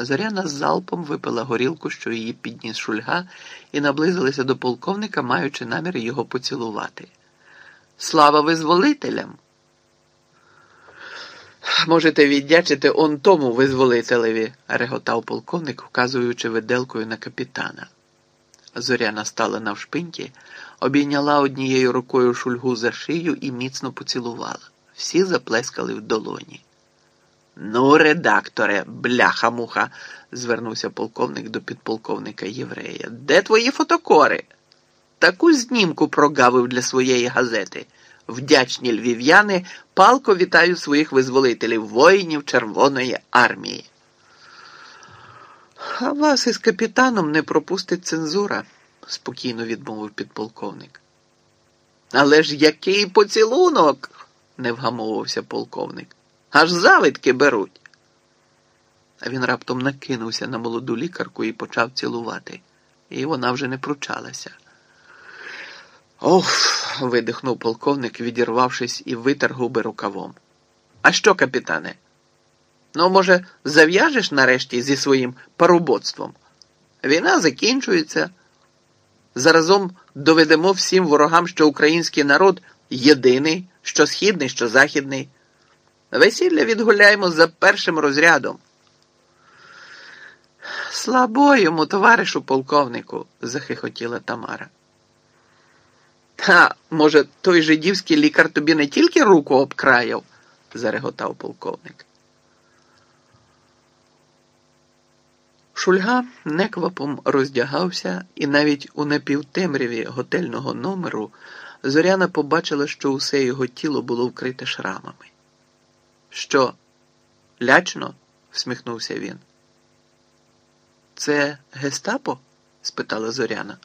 Зоряна залпом випила горілку, що її підніс шульга, і наблизилася до полковника, маючи намір його поцілувати. Слава визволителям! Можете віддячити он тому визволителеві, реготав полковник, вказуючи виделкою на капітана. Зоряна стала навшпиньки, обійняла однією рукою шульгу за шию і міцно поцілувала. Всі заплескали в долоні. Ну, редакторе, бляха-муха, звернувся полковник до підполковника Єврея. Де твої фотокори? Таку знімку прогавив для своєї газети. Вдячні львів'яни палко вітають своїх визволителів, воїнів Червоної армії. А вас із капітаном не пропустить цензура, спокійно відмовив підполковник. Але ж який поцілунок? не вгамовувався полковник. Аж завидки беруть. А він раптом накинувся на молоду лікарку і почав цілувати, і вона вже не пручалася. Ох, видихнув полковник, відірвавшись і витер губи рукавом. А що, капітане? Ну, може, зав'яжеш нарешті зі своїм парубоцтвом? Війна закінчується. Заразом доведемо всім ворогам, що український народ єдиний, що східний, що західний. Весілля відгуляємо за першим розрядом. Слабо йому, товаришу полковнику, захихотіла Тамара. Та, може, той жидівський лікар тобі не тільки руку обкраяв, зареготав полковник. Шульга неквапом роздягався, і навіть у напівтемряві готельного номеру Зоряна побачила, що усе його тіло було вкрите шрамами. Що, лячно? всміхнувся він. Це гестапо? спитала Зоряна.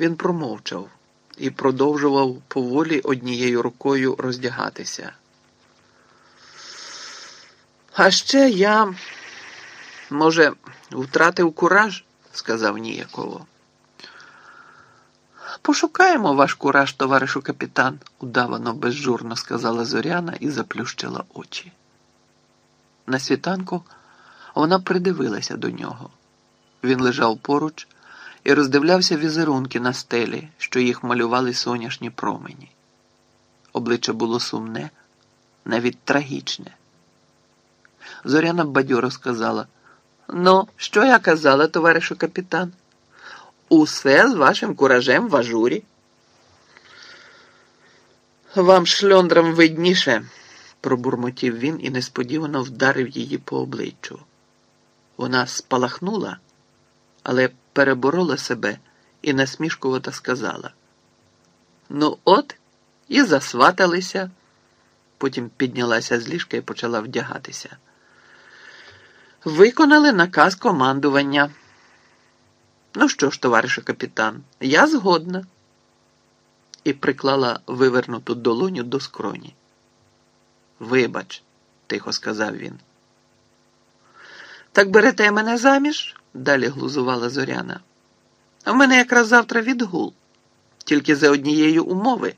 Він промовчав і продовжував поволі однією рукою роздягатися. А ще я, може, втратив кураж, сказав ніяково. Пошукаємо ваш кураж, товаришу капітан, удавано безжурно сказала Зоряна і заплющила очі. На світанку вона придивилася до нього. Він лежав поруч і роздивлявся візерунки на стелі, що їх малювали соняшні промені. Обличчя було сумне, навіть трагічне. Зоряна бадьоро сказала: Ну, що я казала, товаришу капітан? Усе з вашим куражем в ажурі. Вам шльондрам видніше, пробурмотів він і несподівано вдарив її по обличчю. Вона спалахнула, але переборола себе і насмішкувато сказала: Ну, от, і засваталися. Потім піднялася з ліжка і почала вдягатися. Виконали наказ командування. Ну що ж, товаришу капітан, я згодна. І приклала вивернуту долоню до скроні. Вибач, тихо сказав він. Так берете мене заміж? далі глузувала Зоряна. В мене якраз завтра відгул. Тільки за однієї умови.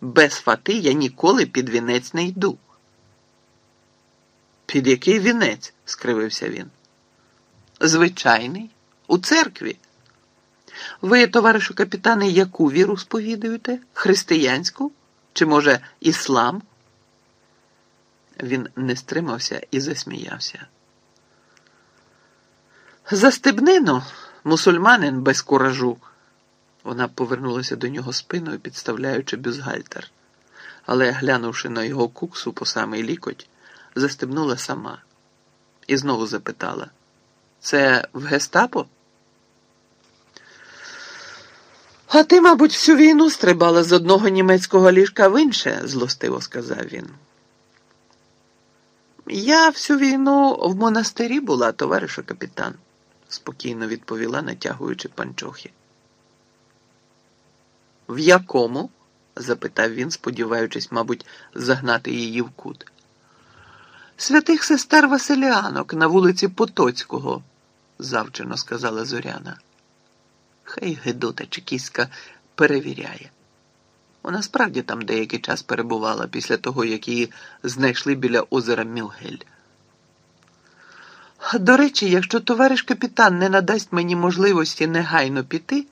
Без фати я ніколи під вінець не йду. Під який вінець? скривився він. Звичайний, у церкві. Ви, товаришу капітане, яку віру сповідуєте? Християнську? Чи, може, іслам? Він не стримався і засміявся. За стебнину, мусульманин без куражу. Вона повернулася до нього спиною, підставляючи бюзгальтер, але, глянувши на його куксу по самий лікоть, застебнула сама і знову запитала: Це в гестапо? А ти, мабуть, всю війну стрибала з одного німецького ліжка в інше, злостиво сказав він. Я всю війну в монастирі була, товаришу капітан, спокійно відповіла, натягуючи панчохи. В якому? запитав він, сподіваючись, мабуть, загнати її в кут. Святих сестер Василіанок на вулиці Потоцького, завчено сказала Зоряна. Хай Гедота Чекіська перевіряє. Вона справді там деякий час перебувала після того, як її знайшли біля озера Мюгель. До речі, якщо товариш капітан не надасть мені можливості негайно піти,